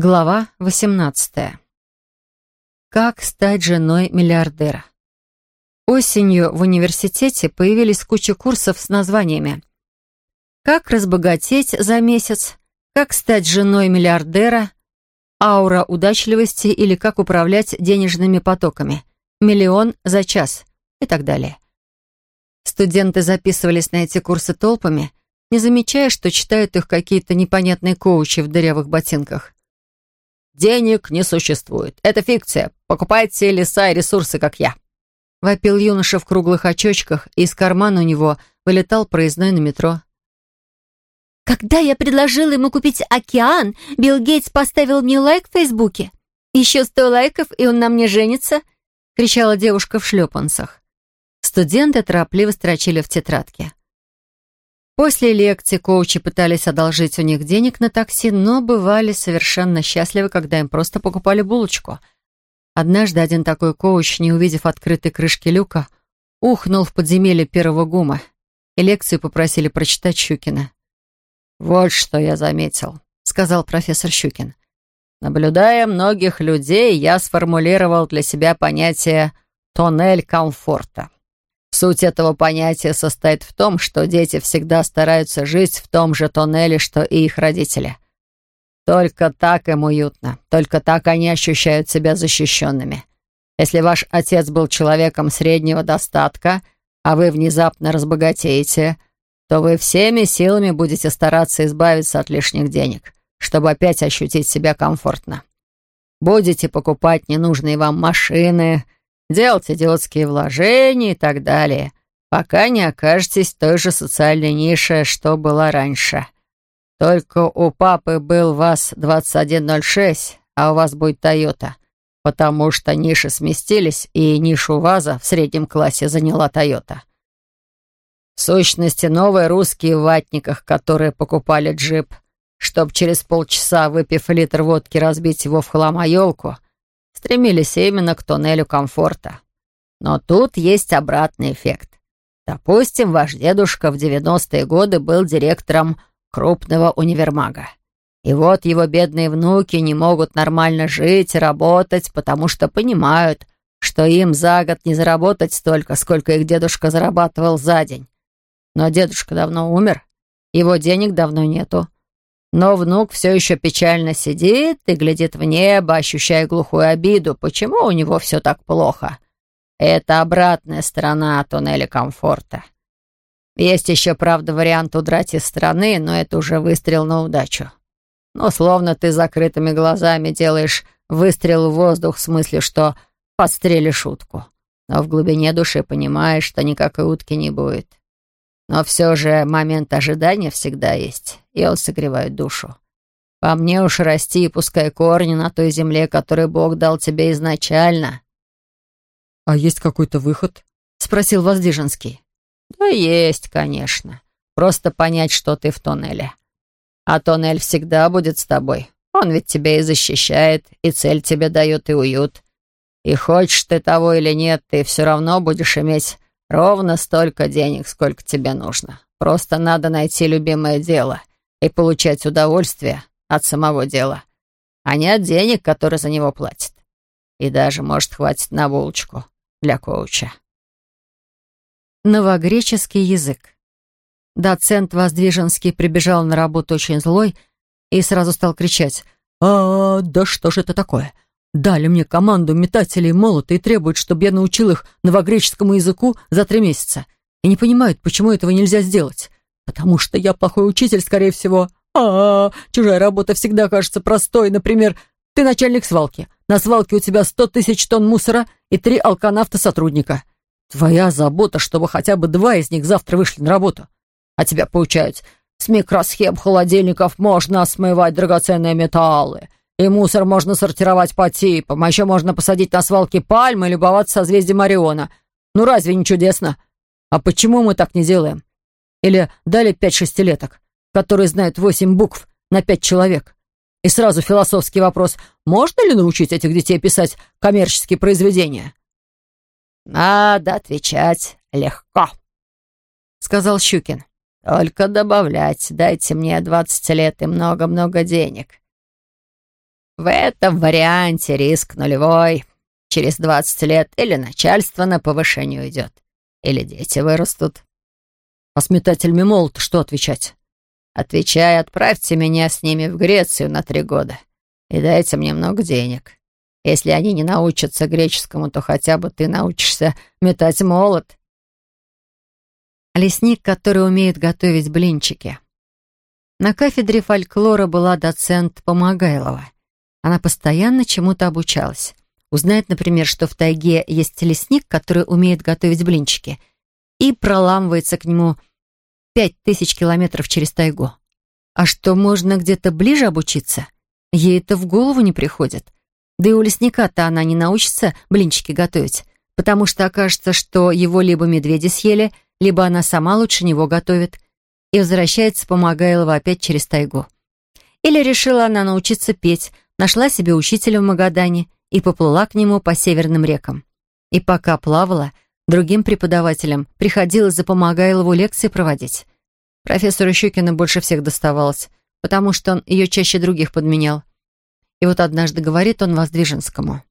Глава 18. Как стать женой миллиардера? Осенью в университете появились куча курсов с названиями «Как разбогатеть за месяц», «Как стать женой миллиардера», «Аура удачливости» или «Как управлять денежными потоками», «Миллион за час» и так далее. Студенты записывались на эти курсы толпами, не замечая, что читают их какие-то непонятные коучи в дырявых ботинках. Денег не существует. Это фикция. Покупайте леса и ресурсы, как я». Вопил юноша в круглых очочках, и из кармана у него вылетал проездной на метро. «Когда я предложила ему купить океан, Билл Гейтс поставил мне лайк в Фейсбуке. Еще сто лайков, и он на мне женится», — кричала девушка в шлепанцах. Студенты торопливо строчили в тетрадке. После лекции коучи пытались одолжить у них денег на такси, но бывали совершенно счастливы, когда им просто покупали булочку. Однажды один такой коуч, не увидев открытой крышки люка, ухнул в подземелье первого гума, и лекцию попросили прочитать Щукина. «Вот что я заметил», — сказал профессор Щукин. «Наблюдая многих людей, я сформулировал для себя понятие «тоннель комфорта». Суть этого понятия состоит в том, что дети всегда стараются жить в том же тоннеле, что и их родители. Только так им уютно, только так они ощущают себя защищенными. Если ваш отец был человеком среднего достатка, а вы внезапно разбогатеете, то вы всеми силами будете стараться избавиться от лишних денег, чтобы опять ощутить себя комфортно. Будете покупать ненужные вам машины, делать идиотские вложения и так далее, пока не окажетесь в той же социальной нише, что была раньше. Только у папы был ВАЗ-2106, а у вас будет Тойота, потому что ниши сместились, и нишу ВАЗа в среднем классе заняла Тойота. В сущности, новые русские в ватниках, которые покупали джип, чтобы через полчаса, выпив литр водки, разбить его в хламоелку — стремились именно к туннелю комфорта. Но тут есть обратный эффект. Допустим, ваш дедушка в 90-е годы был директором крупного универмага. И вот его бедные внуки не могут нормально жить и работать, потому что понимают, что им за год не заработать столько, сколько их дедушка зарабатывал за день. Но дедушка давно умер, его денег давно нету. Но внук все еще печально сидит и глядит в небо, ощущая глухую обиду. Почему у него все так плохо? Это обратная сторона туннеля комфорта. Есть еще, правда, вариант удрать из страны, но это уже выстрел на удачу. Ну, словно ты закрытыми глазами делаешь выстрел в воздух в смысле, что подстрелишь утку. Но в глубине души понимаешь, что никакой утки не будет. Но все же момент ожидания всегда есть, и он согревает душу. По мне уж расти и пускай корни на той земле, которую Бог дал тебе изначально. «А есть какой-то выход?» — спросил Воздвиженский. «Да есть, конечно. Просто понять, что ты в тоннеле. А тоннель всегда будет с тобой. Он ведь тебя и защищает, и цель тебе дает, и уют. И хочешь ты того или нет, ты все равно будешь иметь Ровно столько денег, сколько тебе нужно. Просто надо найти любимое дело и получать удовольствие от самого дела, а не от денег, которые за него платят. И даже, может, хватит на булочку для коуча. Новогреческий язык. Доцент Воздвиженский прибежал на работу очень злой и сразу стал кричать «А, да что же это такое? Дали мне команду метателей молота и требуют, чтобы я научил их новогреческому языку за три месяца. И не понимают, почему этого нельзя сделать. Потому что я плохой учитель, скорее всего. А, -а, -а чужая работа всегда кажется простой. Например, ты начальник свалки. На свалке у тебя сто тысяч тонн мусора и три алканавта-сотрудника. Твоя забота, чтобы хотя бы два из них завтра вышли на работу. А тебя получают. С микросхем холодильников можно смывать драгоценные металлы. И мусор можно сортировать по типам, а еще можно посадить на свалке пальмы и любоваться созвездием Ориона. Ну разве не чудесно? А почему мы так не делаем? Или дали пять шестилеток, которые знают восемь букв на пять человек? И сразу философский вопрос, можно ли научить этих детей писать коммерческие произведения? «Надо отвечать легко», — сказал Щукин. «Только добавлять, дайте мне двадцать лет и много-много денег. В этом варианте риск нулевой. Через 20 лет или начальство на повышение уйдет, или дети вырастут. А с метателями молот что отвечать? Отвечай, отправьте меня с ними в Грецию на три года и дайте мне много денег. Если они не научатся греческому, то хотя бы ты научишься метать молот. Лесник, который умеет готовить блинчики. На кафедре фольклора была доцент Помогайлова. Она постоянно чему-то обучалась. Узнает, например, что в тайге есть лесник, который умеет готовить блинчики, и проламывается к нему пять тысяч километров через тайгу. А что, можно где-то ближе обучиться? Ей это в голову не приходит. Да и у лесника-то она не научится блинчики готовить, потому что окажется, что его либо медведи съели, либо она сама лучше него готовит. И возвращается Помогайлова опять через тайгу. Или решила она научиться петь, нашла себе учителя в Магадане и поплыла к нему по северным рекам. И пока плавала, другим преподавателям приходилось за Помогайлову лекции проводить. Профессору Щукину больше всех доставалось, потому что он ее чаще других подменял. И вот однажды говорит он Воздвиженскому.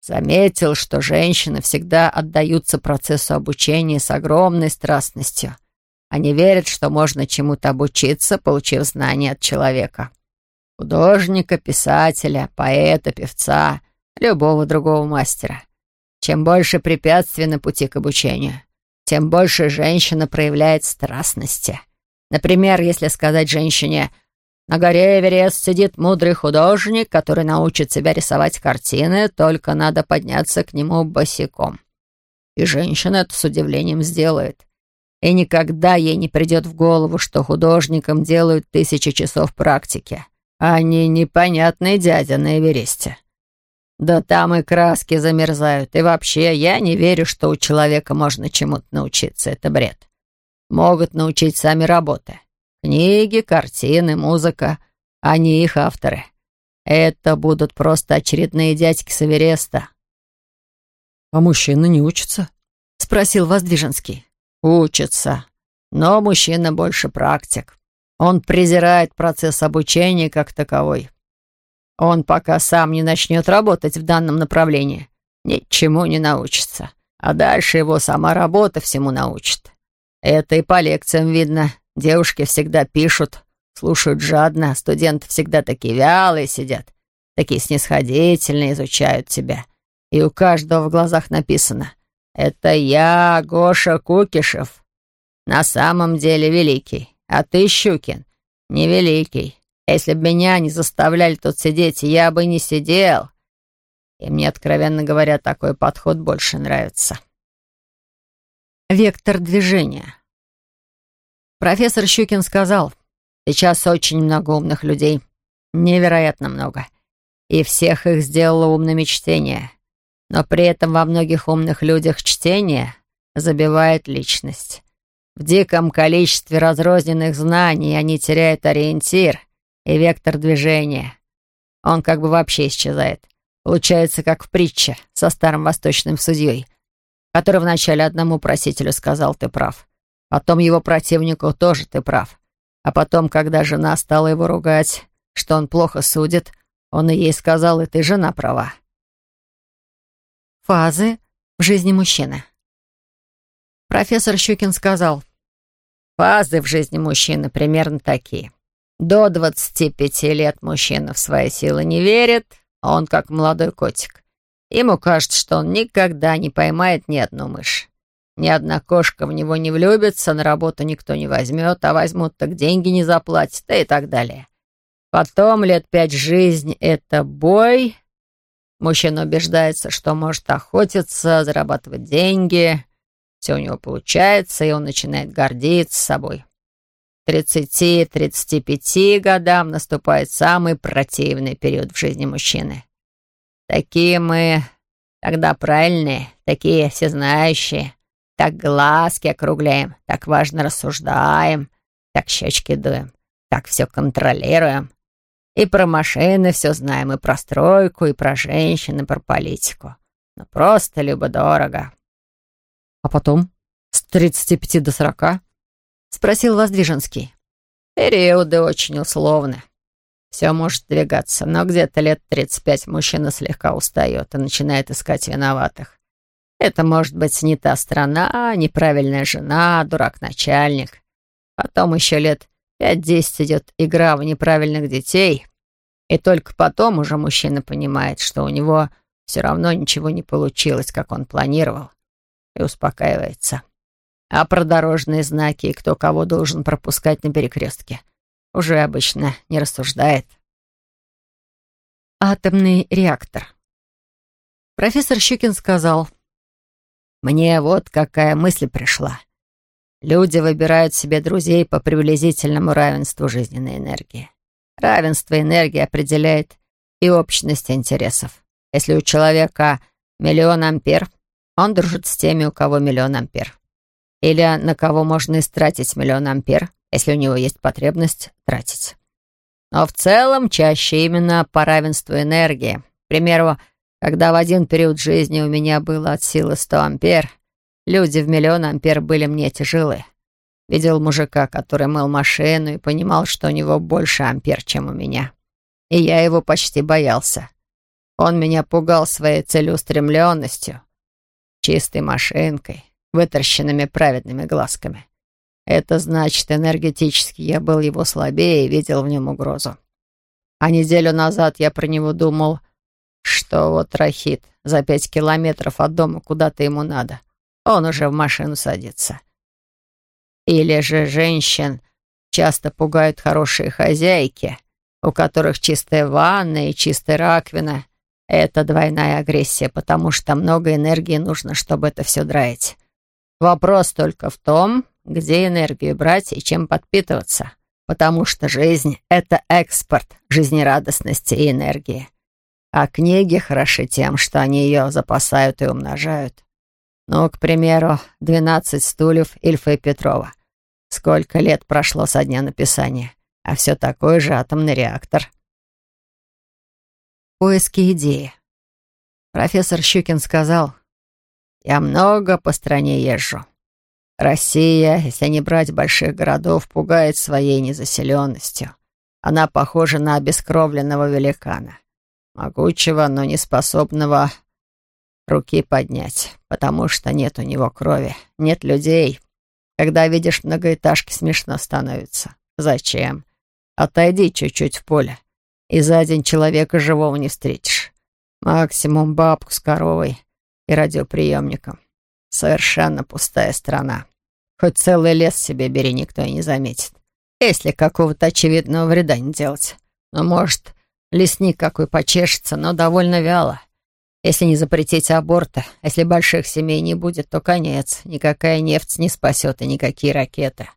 «Заметил, что женщины всегда отдаются процессу обучения с огромной страстностью. Они верят, что можно чему-то обучиться, получив знания от человека. Художника, писателя, поэта, певца, любого другого мастера. Чем больше препятствий на пути к обучению, тем больше женщина проявляет страстности. Например, если сказать женщине «На горе Эверест сидит мудрый художник, который научит себя рисовать картины, только надо подняться к нему босиком». И женщина это с удивлением сделает. И никогда ей не придет в голову, что художникам делают тысячи часов практики, а не непонятный дядя на Эвересте. Да там и краски замерзают. И вообще, я не верю, что у человека можно чему-то научиться. Это бред могут научить сами работы. Книги, картины, музыка, не их авторы. Это будут просто очередные дядьки с Эвереста. «А мужчины не учатся?» — спросил Воздвиженский. «Учатся. Но мужчина больше практик. Он презирает процесс обучения как таковой. Он пока сам не начнет работать в данном направлении, ничему не научится. А дальше его сама работа всему научит. Это и по лекциям видно. Девушки всегда пишут, слушают жадно, студенты всегда такие вялые сидят, такие снисходительные, изучают тебя. И у каждого в глазах написано «Это я, Гоша Кукишев, на самом деле великий, а ты, Щукин, невеликий. Если бы меня не заставляли тут сидеть, я бы не сидел». И мне, откровенно говоря, такой подход больше нравится. Вектор движения. Профессор Щукин сказал, сейчас очень много умных людей. Невероятно много. И всех их сделало умными чтение. Но при этом во многих умных людях чтение забивает личность. В диком количестве разрозненных знаний они теряют ориентир и вектор движения. Он как бы вообще исчезает. Получается, как в притче со старым восточным судьей — который вначале одному просителю сказал «ты прав». Потом его противнику тоже «ты прав». А потом, когда жена стала его ругать, что он плохо судит, он и ей сказал «и ты жена права». Фазы в жизни мужчины. Профессор Щукин сказал, «Фазы в жизни мужчины примерно такие. До 25 лет мужчина в свои силы не верит, он как молодой котик. Ему кажется, что он никогда не поймает ни одну мышь. Ни одна кошка в него не влюбится, на работу никто не возьмет, а возьмут, так деньги не заплатят, и так далее. Потом лет пять жизнь — это бой. Мужчина убеждается, что может охотиться, зарабатывать деньги. Все у него получается, и он начинает гордиться собой. К 30-35 годам наступает самый противный период в жизни мужчины. Такие мы тогда правильные, такие всезнающие. Так глазки округляем, так важно рассуждаем, так щечки дуем, так все контролируем. И про машины все знаем, и про стройку, и про женщин, и про политику. Ну, просто любо-дорого. А потом? С 35 до 40? Спросил Воздвиженский. Периоды очень условны. Все может двигаться, но где-то лет 35 мужчина слегка устает и начинает искать виноватых. Это может быть не та страна, неправильная жена, дурак-начальник. Потом еще лет 5-10 идет игра в неправильных детей, и только потом уже мужчина понимает, что у него все равно ничего не получилось, как он планировал, и успокаивается. А про дорожные знаки и кто кого должен пропускать на перекрестке уже обычно не рассуждает. Атомный реактор. Профессор Щукин сказал, «Мне вот какая мысль пришла. Люди выбирают себе друзей по приблизительному равенству жизненной энергии. Равенство энергии определяет и общность интересов. Если у человека миллион ампер, он дружит с теми, у кого миллион ампер. Или на кого можно истратить миллион ампер, если у него есть потребность тратить. Но в целом чаще именно по равенству энергии. К примеру, когда в один период жизни у меня было от силы 100 ампер, люди в миллион ампер были мне тяжелы. Видел мужика, который мыл машину и понимал, что у него больше ампер, чем у меня. И я его почти боялся. Он меня пугал своей целеустремленностью, чистой машинкой, выторщенными праведными глазками. Это значит, энергетически я был его слабее и видел в нем угрозу. А неделю назад я про него думал, что вот Рахит за пять километров от дома куда-то ему надо. Он уже в машину садится. Или же женщин часто пугают хорошие хозяйки, у которых чистая ванна и чистая раковина. Это двойная агрессия, потому что много энергии нужно, чтобы это все драить. Вопрос только в том, где энергию брать и чем подпитываться, потому что жизнь — это экспорт жизнерадостности и энергии. А книги хороши тем, что они ее запасают и умножают. Ну, к примеру, «Двенадцать стульев» Ильфа и Петрова. Сколько лет прошло со дня написания, а все такой же атомный реактор. Поиски идеи. Профессор Щукин сказал, «Я много по стране езжу. Россия, если не брать больших городов, пугает своей незаселенностью. Она похожа на обескровленного великана, могучего, но не способного руки поднять, потому что нет у него крови, нет людей. Когда видишь многоэтажки, смешно становится. Зачем? Отойди чуть-чуть в поле, и за день человека живого не встретишь. Максимум бабку с коровой и радиоприемником. Совершенно пустая страна. Хоть целый лес себе бери, никто и не заметит. Если какого-то очевидного вреда не делать. Но, может, лесник какой почешется, но довольно вяло. Если не запретить аборты, если больших семей не будет, то конец. Никакая нефть не спасет и никакие ракеты.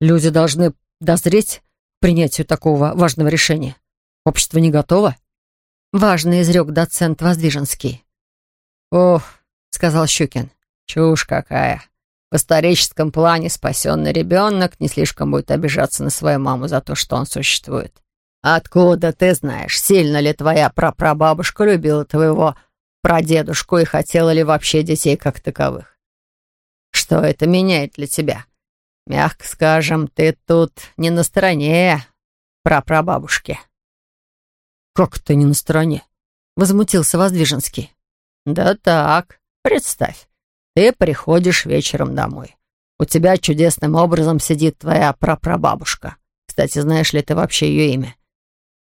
Люди должны дозреть к принятию такого важного решения. Общество не готово? Важно изрек доцент Воздвиженский. «Ох», — сказал Щукин, — «чушь какая. В историческом плане спасенный ребенок не слишком будет обижаться на свою маму за то, что он существует. «Откуда ты знаешь, сильно ли твоя прапрабабушка любила твоего прадедушку и хотела ли вообще детей как таковых? Что это меняет для тебя? Мягко скажем, ты тут не на стороне прапрабабушки». «Как ты не на стороне?» — возмутился Воздвиженский. «Да так, представь, ты приходишь вечером домой. У тебя чудесным образом сидит твоя прапрабабушка. Кстати, знаешь ли ты вообще ее имя?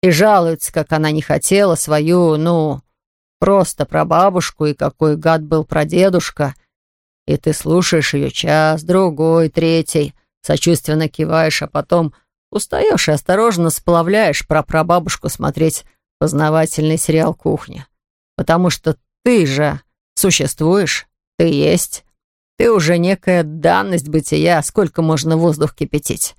и жалуется, как она не хотела свою, ну, просто про бабушку и какой гад был прадедушка. И ты слушаешь ее час, другой, третий, сочувственно киваешь, а потом устаешь и осторожно сплавляешь про прабабушку смотреть познавательный сериал «Кухня». Потому что ты же существуешь, ты есть, ты уже некая данность бытия, сколько можно воздух кипятить.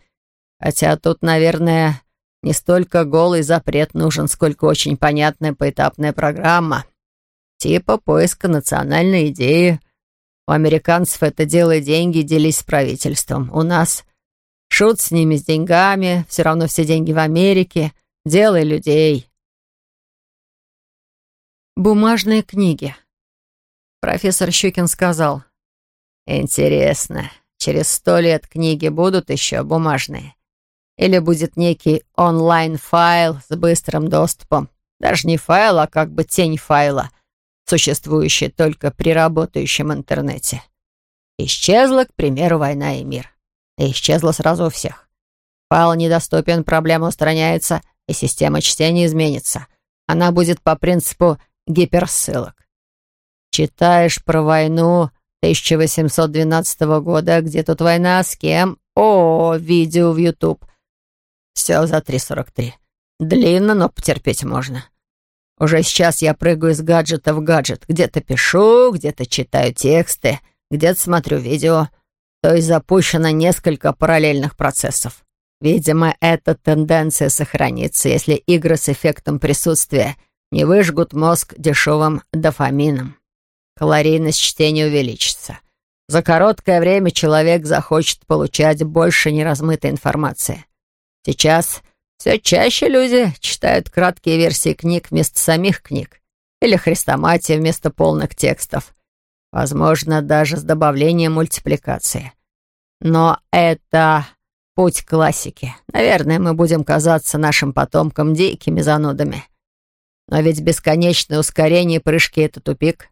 Хотя тут, наверное, не столько голый запрет нужен, сколько очень понятная поэтапная программа. Типа поиска национальной идеи. У американцев это дело деньги делись с правительством. У нас шут с ними, с деньгами, все равно все деньги в Америке. Делай людей. Бумажные книги. Профессор Щукин сказал. Интересно, через сто лет книги будут еще бумажные? или будет некий онлайн-файл с быстрым доступом. Даже не файл, а как бы тень файла, существующий только при работающем интернете. Исчезла, к примеру, «Война и мир». И исчезла сразу у всех. Файл недоступен, проблема устраняется, и система чтения изменится. Она будет по принципу гиперссылок. Читаешь про войну 1812 года, где тут война, с кем? О, видео в YouTube. Все за 3.43. Длинно, но потерпеть можно. Уже сейчас я прыгаю из гаджета в гаджет. Где-то пишу, где-то читаю тексты, где-то смотрю видео. То есть запущено несколько параллельных процессов. Видимо, эта тенденция сохранится, если игры с эффектом присутствия не выжгут мозг дешевым дофамином. Калорийность чтения увеличится. За короткое время человек захочет получать больше неразмытой информации. Сейчас все чаще люди читают краткие версии книг вместо самих книг или хрестоматии вместо полных текстов. Возможно, даже с добавлением мультипликации. Но это путь классики. Наверное, мы будем казаться нашим потомкам дикими занудами. Но ведь бесконечное ускорение прыжки — это тупик.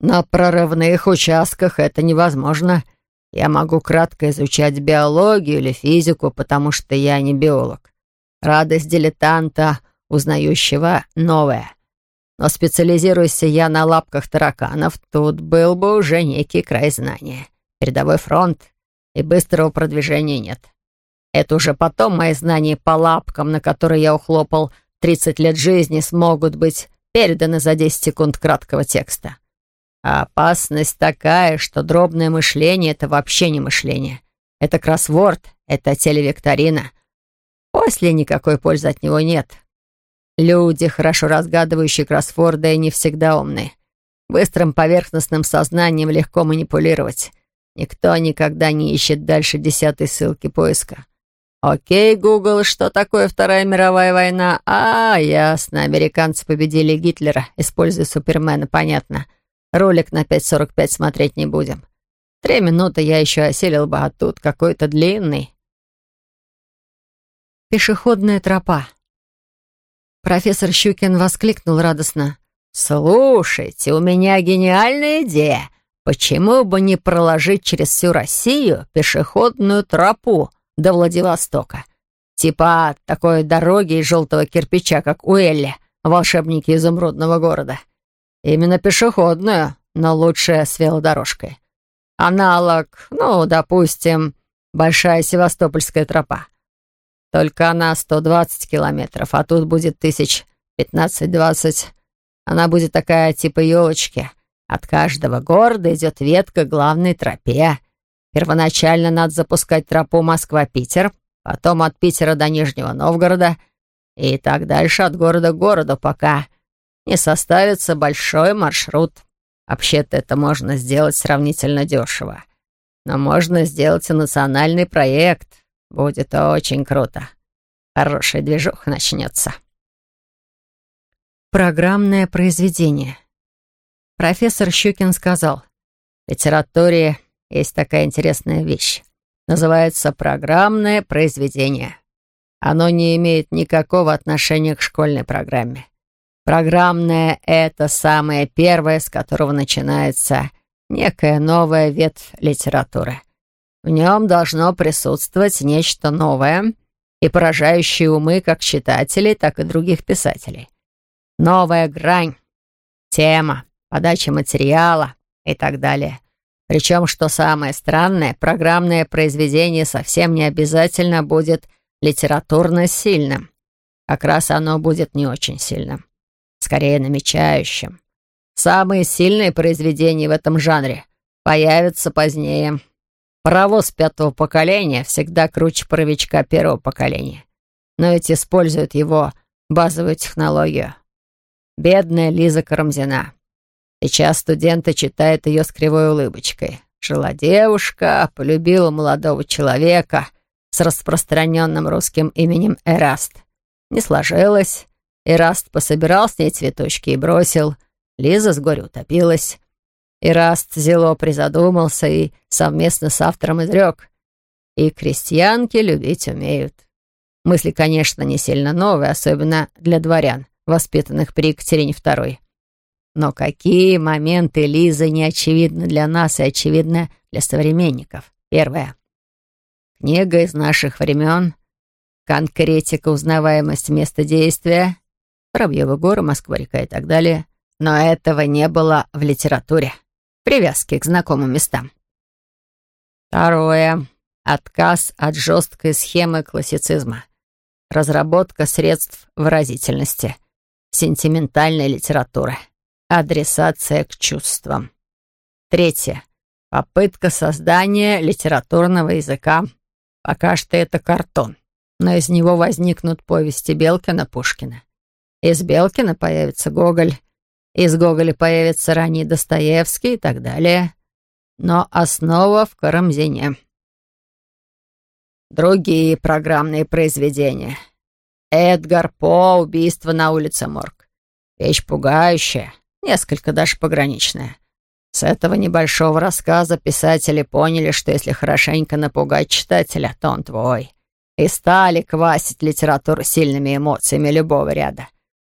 На прорывных участках это невозможно. Я могу кратко изучать биологию или физику, потому что я не биолог. Радость дилетанта, узнающего новое. Но специализируйся я на лапках тараканов, тут был бы уже некий край знания. Передовой фронт, и быстрого продвижения нет. Это уже потом мои знания по лапкам, на которые я ухлопал 30 лет жизни, смогут быть переданы за 10 секунд краткого текста. А опасность такая, что дробное мышление — это вообще не мышление. Это кроссворд, это телевикторина. После никакой пользы от него нет. Люди, хорошо разгадывающие кроссворды, не всегда умны. Быстрым поверхностным сознанием легко манипулировать. Никто никогда не ищет дальше десятой ссылки поиска. «Окей, Гугл, что такое Вторая мировая война?» «А, ясно, американцы победили Гитлера, используя Супермена, понятно. Ролик на 5.45 смотреть не будем. Три минуты я еще осилил бы, а тут какой-то длинный». Пешеходная тропа. Профессор Щукин воскликнул радостно. «Слушайте, у меня гениальная идея. Почему бы не проложить через всю Россию пешеходную тропу до Владивостока? Типа такой дороги из желтого кирпича, как у Элли, волшебники изумрудного города. Именно пешеходную, но лучше с велодорожкой. Аналог, ну, допустим, Большая Севастопольская тропа. Только она 120 километров, а тут будет тысяч 15-20. Она будет такая типа елочки. От каждого города идет ветка главной тропе. Первоначально надо запускать тропу Москва-Питер, потом от Питера до Нижнего Новгорода и так дальше от города к городу, пока не составится большой маршрут. Вообще-то это можно сделать сравнительно дешево. Но можно сделать и национальный проект. Будет очень круто. Хороший движух начнется. Программное произведение. Профессор Щукин сказал, в литературе есть такая интересная вещь. Называется программное произведение. Оно не имеет никакого отношения к школьной программе. Программное — это самое первое, с которого начинается некая новая ветвь литературы. В нем должно присутствовать нечто новое и поражающее умы как читателей, так и других писателей. Новая грань, тема, подача материала и так далее. Причем, что самое странное, программное произведение совсем не обязательно будет литературно сильным. Как раз оно будет не очень сильным скорее намечающим. Самые сильные произведения в этом жанре появятся позднее. Паровоз пятого поколения всегда круче паровичка первого поколения. Но ведь используют его базовую технологию. Бедная Лиза Карамзина. Сейчас студенты читают ее с кривой улыбочкой. Жила девушка, полюбила молодого человека с распространенным русским именем Эраст. Не сложилось, Ираст пособирал с ней цветочки и бросил. Лиза с горя утопилась. Ираст зело призадумался и совместно с автором изрек. И крестьянки любить умеют. Мысли, конечно, не сильно новые, особенно для дворян, воспитанных при Екатерине II. Но какие моменты Лизы не очевидны для нас и очевидны для современников? Первое. Книга из наших времен, конкретика, узнаваемость места действия, Воробьевы горы, Москва-река и так далее. Но этого не было в литературе. Привязки к знакомым местам. Второе. Отказ от жесткой схемы классицизма. Разработка средств выразительности. Сентиментальной литературы. Адресация к чувствам. Третье. Попытка создания литературного языка. Пока что это картон, но из него возникнут повести Белкина-Пушкина. Из Белкина появится Гоголь, из Гоголя появится ранний Достоевский и так далее. Но основа в Карамзине. Другие программные произведения. Эдгар По «Убийство на улице Морг». Вещь пугающая, несколько даже пограничная. С этого небольшого рассказа писатели поняли, что если хорошенько напугать читателя, то он твой. И стали квасить литературу сильными эмоциями любого ряда,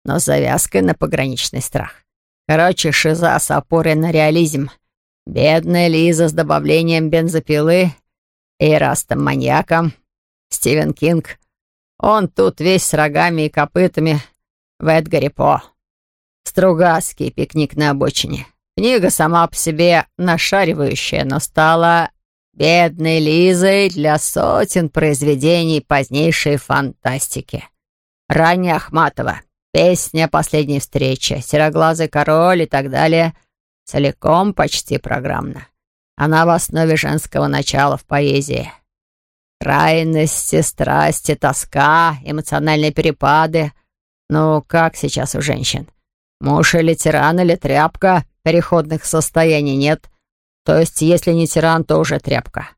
но с завязкой на пограничный страх. Короче, шиза с опорой на реализм. Бедная Лиза с добавлением бензопилы и растом маньяком. Стивен Кинг. Он тут весь с рогами и копытами в Эдгаре По. Стругацкий пикник на обочине. Книга сама по себе нашаривающая, но стала бедной Лизой для сотен произведений позднейшей фантастики. Ранее Ахматова, песня «Последняя встреча», «Сероглазый король» и так далее. Целиком почти программно. Она в основе женского начала в поэзии. Крайности, страсти, тоска, эмоциональные перепады. Ну, как сейчас у женщин? Муж или тиран, или тряпка, переходных состояний нет. То есть, если не тиран, то уже тряпка.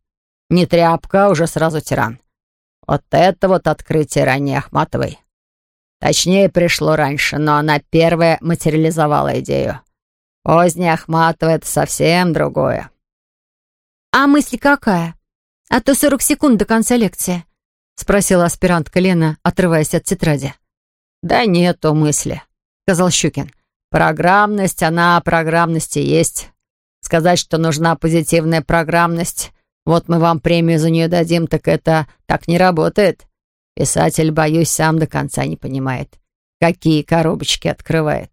Не тряпка, уже сразу тиран. Вот это вот открытие ранней Ахматовой. Точнее, пришло раньше, но она первая материализовала идею. Поздняя Ахматова — это совсем другое. «А мысль какая? А то сорок секунд до конца лекции», — спросила аспирантка Лена, отрываясь от тетради. «Да нету мысли», — сказал Щукин. «Программность, она программности есть. Сказать, что нужна позитивная программность, вот мы вам премию за нее дадим, так это так не работает. Писатель, боюсь, сам до конца не понимает, какие коробочки открывает».